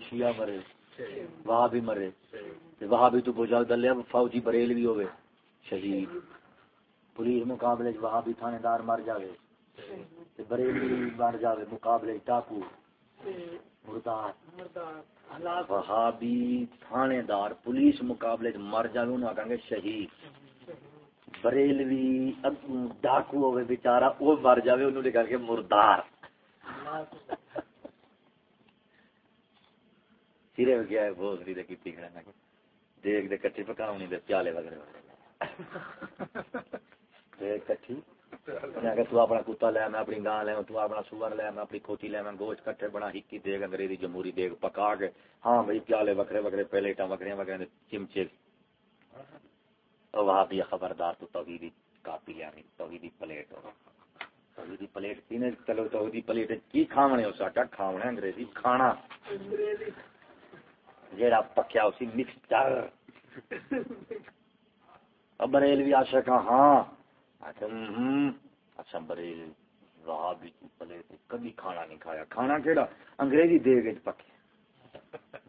شیعہ مرے وہاں بھی مرے وہاں بھی تو بجا دلیا فوجی بریل بھی ہوئے شہید۔ پولیس مقابلے وہاں بھی تھانے دار مر جاوے، تے بریل بھی مر جاوے، مقابلے ٹاپو، مردار۔ وہاں بھی تھانے دار پولیس مقابلے مر جاوے انہوں آگے شہید۔ بریلوی ڈاکو ہوئے بیچارہ وہ مر جاوے، انہوں نے کہا کہ مردار۔ سیرے میں کیا ہے بہت سی دے دیکھ دے کٹھی پکاؤ نہیں دے پیالے وغیرہ دیکھ کٹھی کہ تو اپنا کتا لے میں اپنی گاں لے تو اپنا سور لے میں اپنی کھوتی لے میں گوشت کٹھے بنا ہکی انگریزی جمہوری پکا کے ہاں بھائی پیالے وکرے وکرے پلیٹاں وکرے وکرے چمچے وہاں بھی خبردار تو توحیدی کاپی لیا توحیدی پلیٹ توحیدی پلیٹ چلو توحیدی پلیٹ کی کھاونے ہو ساٹا کھاونے انگریزی کھانا جیڑا پکیا اسی مکسچر بریلوی آشا کا ہاں۔ اچھا بریل رہا بھی پلے کبھی کھانا نہیں کھایا۔ کھانا کہڑا انگریزی دیگ پکے۔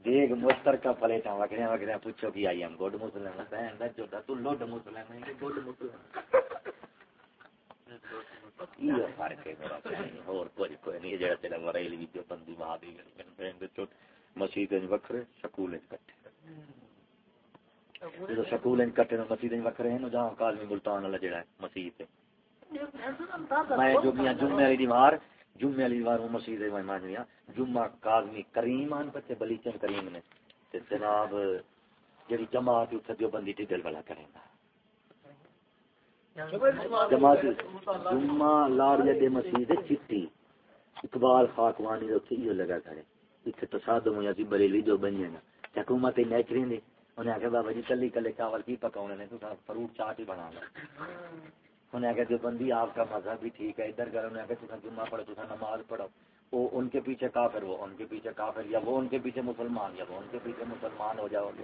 دیگ مستر کا پلیٹا وکڑیا وکڑیا پوچھو کہ آئی ایم، گڈ مسلم بہن دا جو تو لوڈ مسلم ہے گڈ مسلم یہ فرق ہے، میرا اور کوئی کوئی نہیں جڑا تیرا بریل بھی جو بندی وہاں دی بہن دے مسجد وکھرے سکول کٹھے۔ سکول نو وکھرے ہیں جہاں ملتان والا جڑا ہے مسجد میں جمعہ جمعے والی دیوار جمعے والی دیوار مسجد میں مان لیا جمعہ کریم بچے بلیچن کریم نے۔ تے جناب جڑی جماعت اتھے دیو بندی والا گا۔ جماعت جمعہ لاڑ مسجد چٹی۔ اقبال خاکوانی دے اتھے یہ لگا کرے۔ اتنے تصادم ہویا سی بریلی جو بن ہے نا حکومت نیچری نے انہیں آخر بابا جی کلی کلے چاول کی پکاؤنے نے تو فروٹ چاٹ ہی بنا لو انہیں آخر جو بندی آپ کا مذہب بھی ٹھیک ہے ادھر گھر انہیں آخر تصا جمعہ پڑھو تصا نماز پڑھو وہ ان کے پیچھے کافر وہ ان کے پیچھے کافر یا وہ ان کے پیچھے مسلمان یا وہ ان کے پیچھے مسلمان ہو جاؤ گے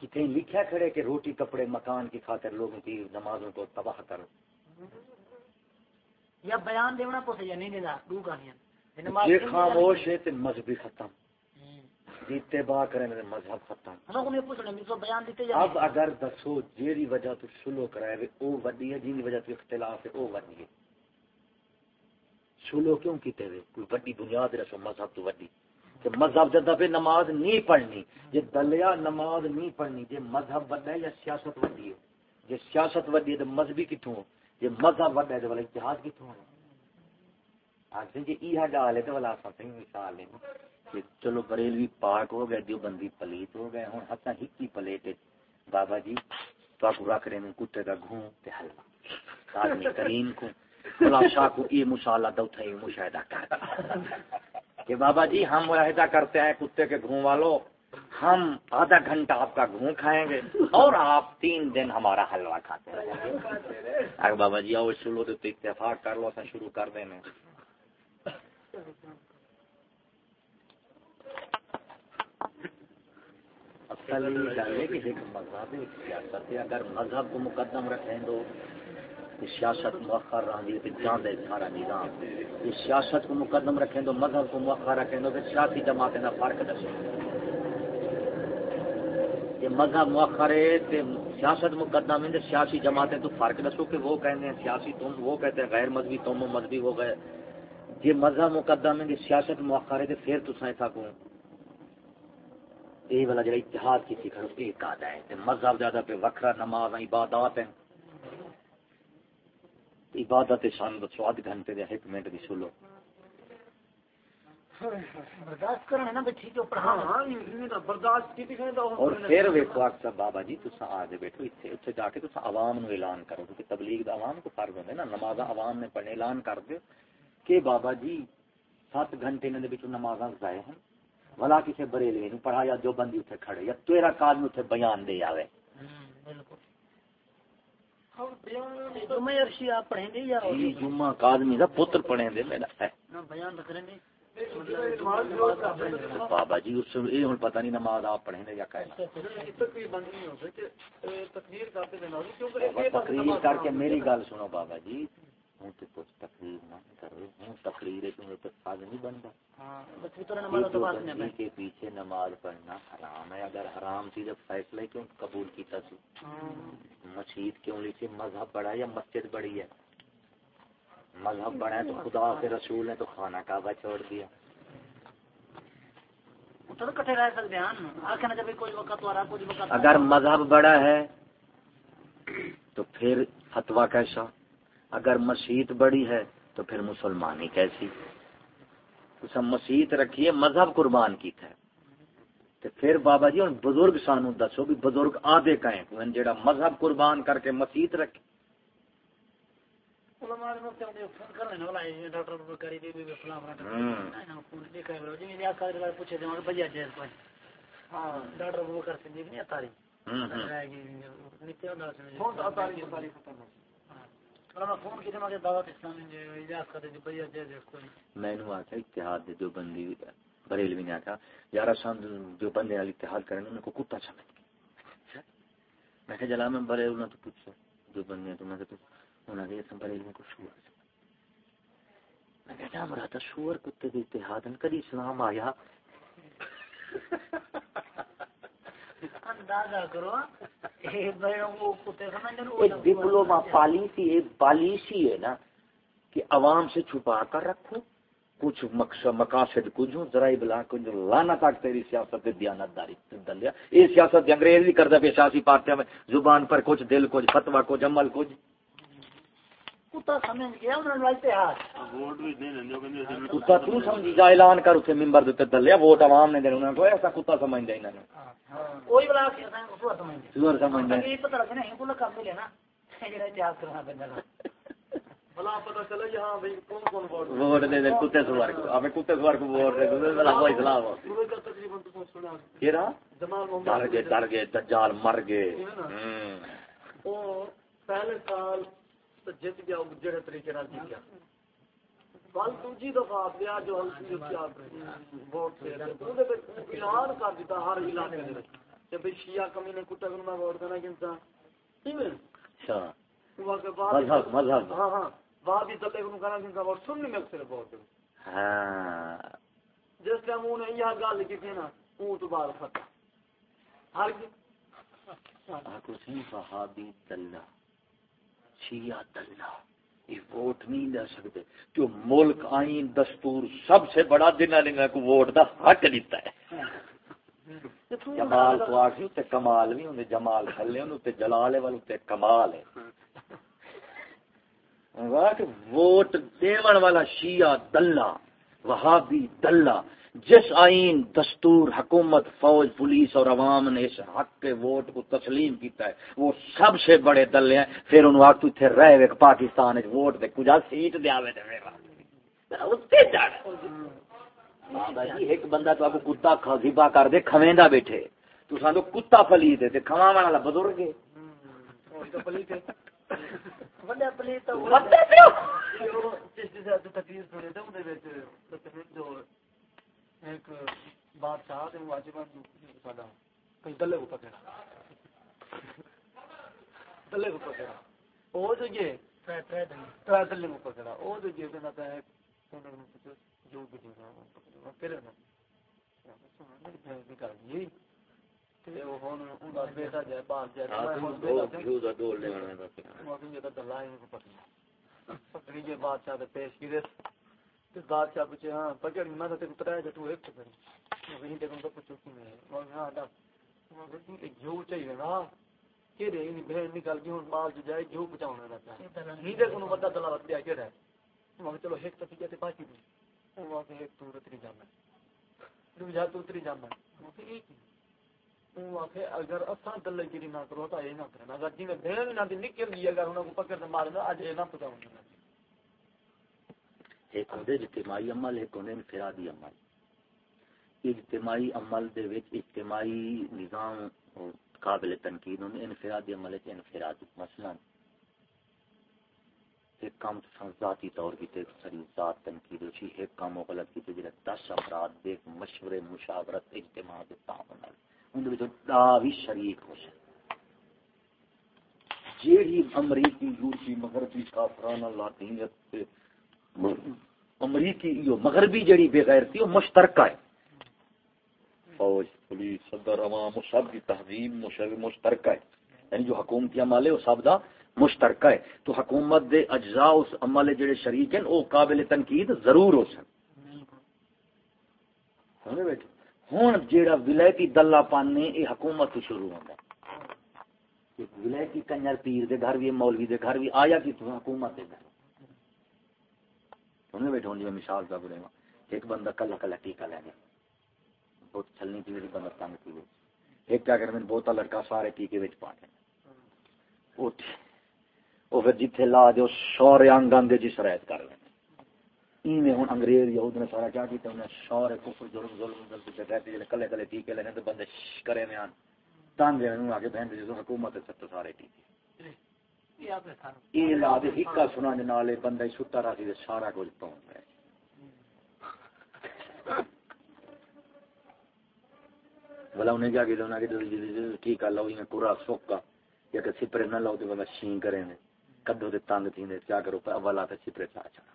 کتنے لکھا کھڑے کہ روٹی کپڑے مکان کی خاطر لوگوں کی نمازوں کو تباہ کرو۔ یا بیان دینا پوچھے یا نہیں دینا دو گالیاں یہ خاموش ہے تے مذہبی ختم۔ جیتے با کریں مذہب ختم۔ اب اگر دسو جیڑی وجہ تو شلو کرائے او وڈی ہے جی وجہ تو اختلاف ہے او وڈی ہے۔ شلو کیوں کیتے ہوئے کوئی وڈی بنیاد رسو مذہب تو وڈی۔ کہ مذہب جدہ پہ نماز نہیں پڑھنی جی دلیا نماز نہیں پڑھنی جی مذہب وڈا ہے یا سیاست وڈی ہے؟ جی سیاست وڈی ہے تو مذہبی کتوں جی مذہب وڈا ہے تو والا اتحاد کتوں آخر جی یہ گال ہے تو والا سب مثال ہے کہ چلو بریلوی پاک ہو گئے، دیو بندی پلیت ہو گئے ہوں ہتھا ہکی پلیٹ بابا جی تو آپ رکھ رہے ہیں، کتے کا گھوں تے حلوہ۔ آدمی کریم کو خلا شاہ کو یہ مشالہ دو تھا یہ مشاہدہ کر کہ بابا جی ہم مشاہدہ کرتے ہیں کتے کے گھوں والو ہم آدھا گھنٹہ آپ کا گھوں کھائیں گے اور آپ تین دن ہمارا حلوہ کھاتے رہیں گے۔ اگر بابا جی آؤ شروع تو اتفاق کر لو شروع کر دینے اگر مذہب کو مقدم رکھیں تو سیاست مؤخر رہی ہے جان دے سارا نظام۔ یہ سیاست کو مقدم رکھیں تو مذہب کو مؤخر رکھیں تو سیاسی جماعتیں کا فرق دسو یہ مذہب مؤخر ہے تو سیاست مقدم ہے، سیاسی جماعتیں تو فرق دسو کہ وہ کہتے ہیں سیاسی تم، وہ کہتے ہیں غیر مذہبی تم مذہبی ہو گئے۔ یہ مذہب مقدم ہے سیاست مؤخر ہے تو پھر تو سائنسا کو یہ والا جڑا اتحاد کی سکھڑ ایک آدھا ہے۔ مذہب زیادہ پہ وکھرا، نماز، عبادات ہیں۔ عبادت شان دسو آدھ گھنٹے دے ایک منٹ دی سلو۔ اور پھر ویکو اکثر بابا جی تصا آ جائے بیٹھو اتنے اتنے جا کے تصا عوام نو اعلان کرو کیونکہ تبلیغ دا عوام کو فرض نا نماز عوام نے پڑھنے اعلان کر دو کہ بابا جی سات گھنٹے نے ضائع ہیں بھلا بریلوی نو پڑھا یا جو بندی کھڑے یا تیرا اتنے بیان دے آوے۔ جی، جمعہ کادمی دا پتر پڑھیں دے میرا ہے۔ بابا جی اس یہ ہوں پتہ نہیں نماز آپ پڑھیں یا کہنا تقریر کر کے میری گل سنو بابا جی۔ ہوں تو کچھ تقریر نہ کرو۔ ہوں تقریر تو ساز نہیں بنتا۔ کے پیچھے نماز پڑھنا حرام ہے اگر حرام فیصلہ کیوں قبول کیتا سی؟ مسجد کیوں لی تھی؟ مذہب بڑا یا مسجد بڑی ہے؟ مذہب بڑا ہے تو خدا کے رسول نے تو خانہ کعبہ چھوڑ دیا۔ اگر مذہب بڑا ہے تو پھر فتوا کیسا؟ اگر مسیت بڑی ہے تو پھر مسلمانی کیسی؟ اس مسیت رکھیے مذہب قربان کی تھا تو پھر بابا جی ہوں بزرگ سانو دسو بھی بزرگ آدھے کہیں جڑا مذہب قربان کر کے مسیت رکھے۔ میں اتحاد جو بندی بریلوی نے آخیا یار جو بندے اتحاد کریں ان کو کتا سمجھ میں کہ جلا میں بڑے انہوں تو پوچھا جو بندے تو میں کہ انہوں نے بریلوی کو شور میں مرا تھا شور کتے اتحاد کدی اسلام آیا؟ ڈپلوما پالیسی ایک پالیسی ہے نا کہ عوام سے چھپا کر رکھو۔ کچھ مقاصد کچھ ہوں؟ ذرائع بلا کچھ لانا تک تیری سیاست دیانت داری دلیا۔ یہ سیاست انگریز بھی کرتا پہ سیاسی پارٹیاں میں۔ زبان پر کچھ دل کچھ فتوا کچھ عمل کچھ۔ اعلان کر اتنے ممبر دیتے دلیا۔ ووٹ عوام نے دینا کو ایسا کتا سمجھ دے ووٹ دے دے کتے سوار کو۔ اب کتے سوار کو ووٹ دے دے بلا کوئی سلام کیرا؟ ڈر گئے ڈر گئے دجال مر گئے۔ پہلے سال تو جت گیا جڑے طریقے نال جیت گیا۔ کل دوجی دفعہ پیا جو ووٹ سے اعلان کر دیتا ہر علاقے دے کہ بھئی شیعہ کمی نے کتا کو میں ووٹ دینا کینتا اچھا۔ مذہب مذہب۔ ہاں ہاں۔ وہاں بھی دلے کو ووٹ سننی میں ہاں جس ٹائم انہوں نے یہ گل کی تھی نا ہر وہابی دلہ شیعہ اللہ یہ ووٹ نہیں دے سکتے جو ملک آئین دستور سب سے بڑا دن کو ووٹ دا حق دیتا ہے جمال تو آخری کمال بھی ہوں جمال تھلے ہوں جلال والے اتنے کمال ہے کہ ووٹ دیون والا شیعہ دلہ، وہابی دلہ، جس آئین، دستور، حکومت، فوج، پولیس اور عوام نے اس حق کے ووٹ کو تسلیم کیتا ہے، وہ سب سے بڑے دلے ہیں۔ پھر ان وقت تھے رہ وے پاکستان ووٹ دے، کجا سیٹ دے آوے دے ہاں جی ایک بندہ تو آپ کتا کھا کر دے، کھویندا بیٹھے۔ تو سانو کتا پلی دے، تے کھواون والا بزرگ ہے۔ بندہ پلی تو بندہ پیو جس جس تقریر سنے تے اون دے وچ ایک بادشاہ تے واجبان ساڈا کئی دلے کو پکڑا دلے کو پکڑا او جو دلے کو پکڑا او بھی دینا پھر یہ بادشاہ تے پیش کی بادشاہ پوچھے ہاں پکڑ میں تو اترا ہے تو ایک پکڑ وہیں دیکھوں تو پوچھو کہ میں اور ہاں دا جو چاہیے نا کہ رے نہیں بہن نکل گئی ہوں مال جو جائے جو بچاؤنا رہتا ہے نہیں دیکھوں نو بڑا دلالت دیا کہ رہا ہے وہ چلو ایک تو باقی وہ ایک اتری جانا ہے جا تو اتری جانا ہے وہ کہ ایک ہی وہ کہ اگر اساں دلے گیری نہ کرو تو یہ نہ کرنا اگر جی میں بہن نہ دی نکل گئی اگر انہوں کو پکڑ کے مارنا اج یہ نہ پتاؤں ایک ہوں اجتماعی عمل، ایک ہوں انفرادی عمل۔ اجتماعی عمل دے وچ اجتماعی نظام قابل تنقید ہوں انفرادی عمل ہے انفرادی۔ مثلا، ایک کام تو ذاتی طور کی تے سری ذات تنقید ہوچی ایک کام غلط کی تے دس افراد دے مشورے، مشاورت، اجتماع دے تعاون نال دا بھی شریک ہو سکے جیڑی امریکی یورپی مغربی کافرانہ لاطینیت امریکی یہ مغربی جڑی بے غیرتی وہ مشترکہ ہے۔ فوج، پولیس، صدر، عوام سب کی تہذیب مشترکہ ہے۔ یعنی جو حکومتی عمل ہے وہ سب دا مشترکہ ہے۔ تو حکومت دے اجزاء، اس عمل جڑے شریک ہیں، وہ قابل تنقید ضرور ہو سن ہوں جیڑا ولایتی دلہ پانے یہ حکومت تو شروع ہوتا ہے۔ ولایتی کنجر پیر دے گھر بھی مولوی دے گھر بھی آیا کہ تو حکومت دے گھر۔ انہیں بیٹھے جی میں مثال کا بولے ایک بندہ کلا کلا ٹیکا لے گیا۔ بہت چلنی تھی، میری بندہ تنگ تھی۔ ایک کیا کرنے بہت لڑکا سارے ٹیکے بچ پا گئے وہ پھر جتھے لا دے شور آنگن دے جس رائت کر لیں ایویں انگریز، یہود نے سارا کیا کیتا شور، کفر، ظلم تے کلے کلے تے بندے کرے تان دے بہن حکومت سارے یہ لا دے ہکا سنا دے ستا سارا کچھ گئے بلا انہیں کیا کہ کہ جی، جی، ٹھیک لو جی، پورا سوکا۔ یا کہ سپرے نہ لاؤ تو بندہ شین کریں کدو تے تنگ تھی کیا کرو؟ اولا تے سپرے چا چڑھا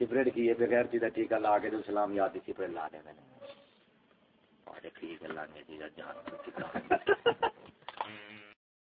سپریٹ کیے ہے بغیر چیزا ٹیکا لا کے جو سلام یاد سپریٹ لا دے میں نے۔ ٹھیک ہے لانے جی جان۔